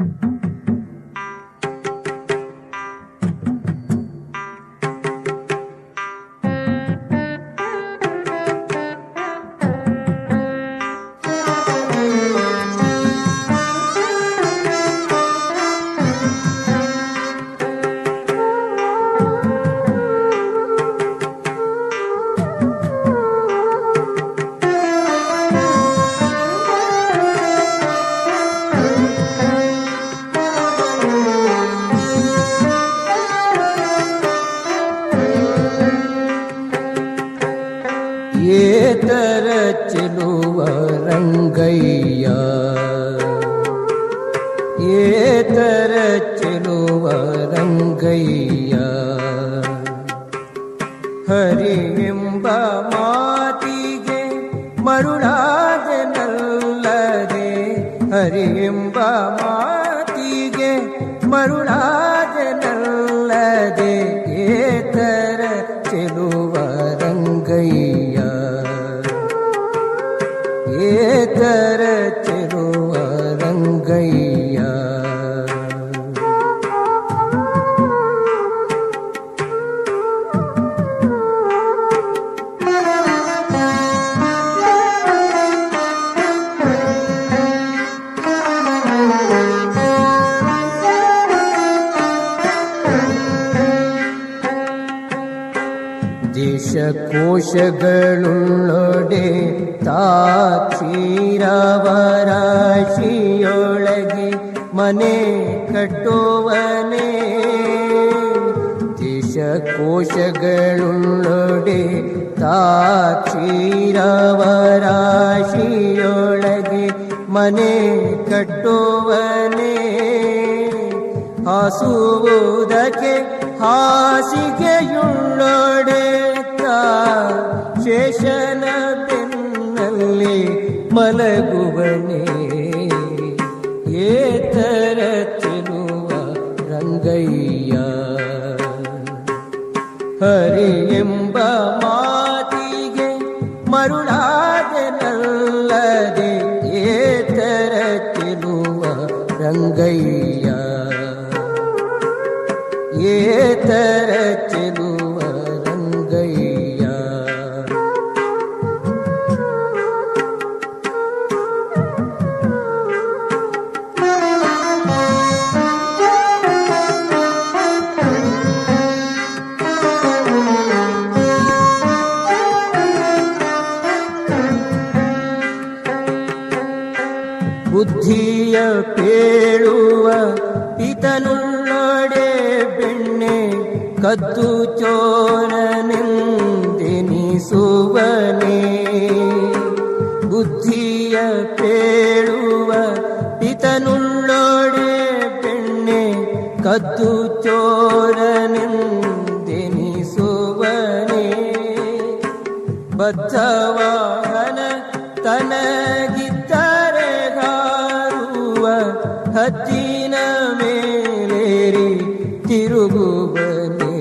ಏತರ ರಂಗಯ್ಯ ಏತರ ಚೆಲುವ ರಂಗಯ್ಯ ಹರಿವೆಂಬ ಮಾತಿಗೆ ಮರುಳಾದನಲ್ಲದೆ ಹರಿವೆಂಬ ಮಾತಿಗೆ ಮರುಳಾದನಲ್ಲದೆ ದೇಶಕೋಶಗಳುಳ್ಳೊಡೆ ತಾಕ್ಷೀರವರಾಶಿಯೊಳಗೆ ಮನೆ ಕಟ್ಟುವನೇ ದೇಶಕೋಶಗಳುಳ್ಳೊಡೆ ತಾಕ್ಷೀರವರಾಶಿಯೊಳಗೆ ಮನೆ ಕಟ್ಟುವನೇ ಹಾಸುವುದಕ್ಕೆ ಹಾಸಿಗೆಯುಳ್ಳೊಡೆ ಶೇಷನ ಬೆನ್ನಲ್ಲಿ ಮಲಗುವನೇ ಏತರ ತಿನ್ನುವ ರಂಗಯ್ಯ. ಹರಿ ಎಂಬ ಮಾತಿಗೆ ಮರುಳಾದನಲ್ಲದೆ ಏತರ ತಿನ್ನುವ ರಂಗಯ್ಯ. ಏತರ ಚೆಲುವ ರಂಗಯ್ಯ ಬುದ್ಧಿಯ ಪೇಳುವ ಪಿತನುಳ್ಳೊಡೆ ಬೆಣ್ಣೆ ಕದ್ದು ಚೋರನೆಂದೆನಿಸುವನೆ ಬುದ್ಧಿಯ ಪೇಳುವ ಪಿತನುಳ್ಳೋಡೆ ಬೆಣ್ಣೆ ಕದ್ದು ಚೋರನೆಂದೆನಿಸುವನೇ ಬದ್ಧವಾಹನ ತನಗಿದ್ದರೆ ತಿರುಗುವನೇ.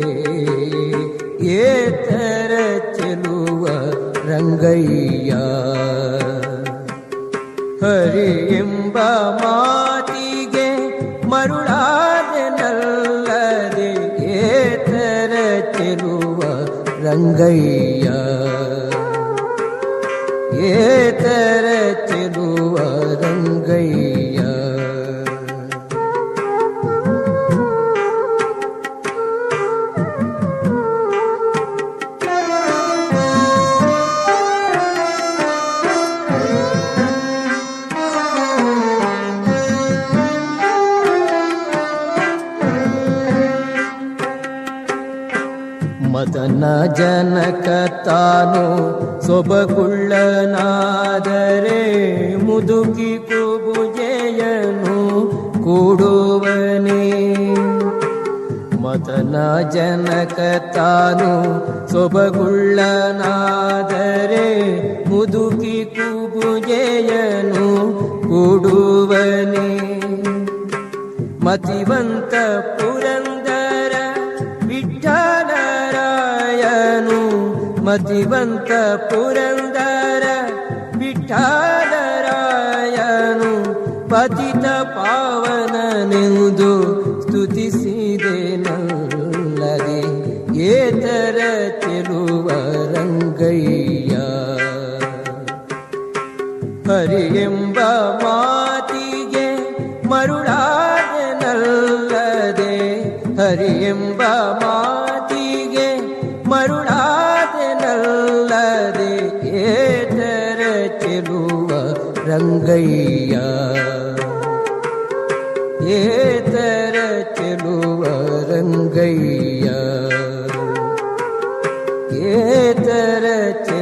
ಏತರ ಚೆಲುವ ರಂಗಯ್ಯ. ಹರಿ ಎಂಬ ಮಾತಿಗೆ ಮರುಳಾದನಲ್ಲದೆ ಏತರ ಚೆಲುವ ರಂಗಯ್ಯ. ಏತರ ಚೆಲುವ ಮದನ ಜನಕ ತಾನು ಸೊಬಗುಳ್ಳನಾದರೆ ಮುದುಕಿ ಕುಬುಜೆಯನು ಕೂಡುವನೇ. ಮದನ ಜನಕ ತಾನು ಸೊಬಗುಳ್ಳನಾದರೆ ಮುದುಕಿ ಕುಬುಜೆಯನು ಕೂಡುವನೇ. ಮತಿವಂತ ಪುರಂದರ ಮತಿವಂತ ಪುರಂದರ ವಿಠಲರಾಯನು ಪತಿತ ಪಾವನನೆಂದು ಸ್ತುತಿಸಿದೆ ನಲ್ಲದೆ ಏತರ ಚೆಲುವ ರಂಗಯ್ಯ. ಹರಿ ಎಂಬ ಮಾತಿಗೆ ಮರುಳಾದೆ ನಲ್ಲದೆ ಹರಿ ಎಂಬ ಮಾತಿಗೆ ರಂಗಯ್ಯ ಏತರ ಚೆಲುವ ರಂಗಯ್ಯ ಏತರ ಚ